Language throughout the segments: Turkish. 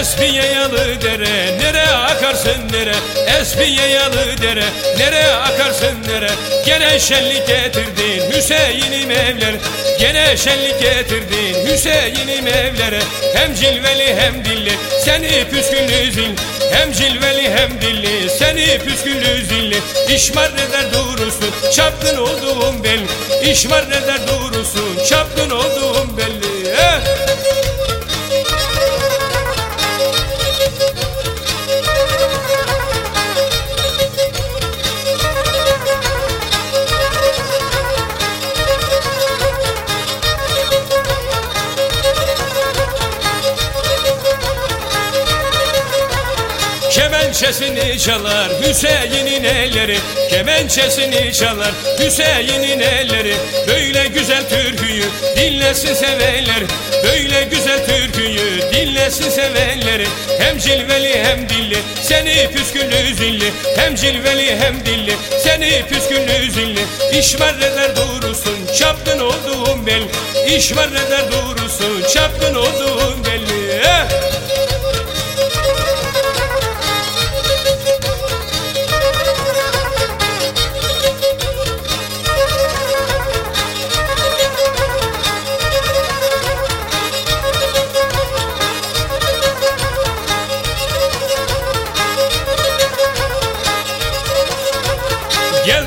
Esmiye yalı dere Nere akarsın nere Esmiye yalı dere Nere akarsın nere Gene şenlik getirdin Hüseyin'im evler Gene şenlik getirdin Hüseyin'im evlere. Hem cilveli hem dilli Seni püsküllü zil Hem cilveli hem dilli Seni püsküllü zilli İşmar eder durursun Çapkın olduğum belli. İşmar eder durursun Çapkın olduğum belli Kemençesini çalar Hüseyin'in elleri. Kemençesini çalar Hüseyin'in elleri. Böyle güzel türküyü dinlesin sevenler. Böyle güzel türküyü dinlesin sevenleri Hem cilveli hem dilli Seni püsküllü zilli. Hem cilveli hem dilli Seni püsküllü zilli. İşmar eder durursun Çapkın olduğum bel. İşmar eder durursun Çapkın olduğum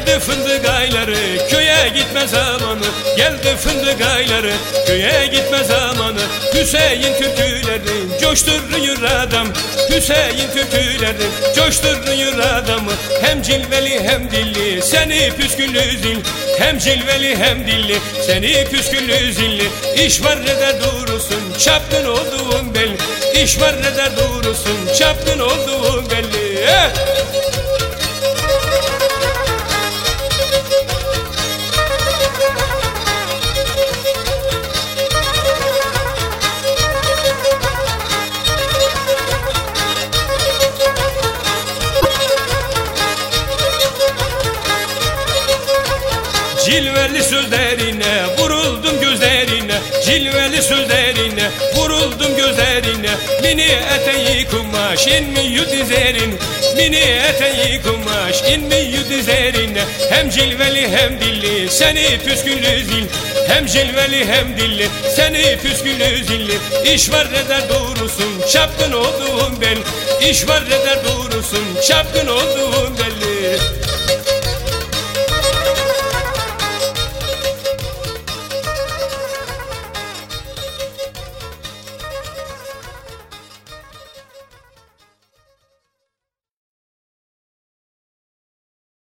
Geldi fındık ayları köye gitme zamanı. Geldi fındık ayları köye gitme zamanı. Hüseyin türkülerin coşturuyor adam. Hüseyin türkülerin coşturuyor adamı. Hem cilveli hem dilli seni püsküllü zil. Hem cilveli hem dilli seni püsküllü zilli İş var eder durursun çapkın olduğun belli. İş var eder durursun çapkın olduğun Cilveli sözlerine vuruldum gözlerine. Cilveli sözlerine vuruldum gözlerine. Mini eteği kumaş inmiyor dizerin Mini eteği kumaş inmiyor dizerine Hem cilveli hem dilli seni püsküllü zil Hem cilveli hem dilli seni püsküllü zilli İş var eder durursun çapkın olduğum ben. İş var eder durursun çapkın olduğum belli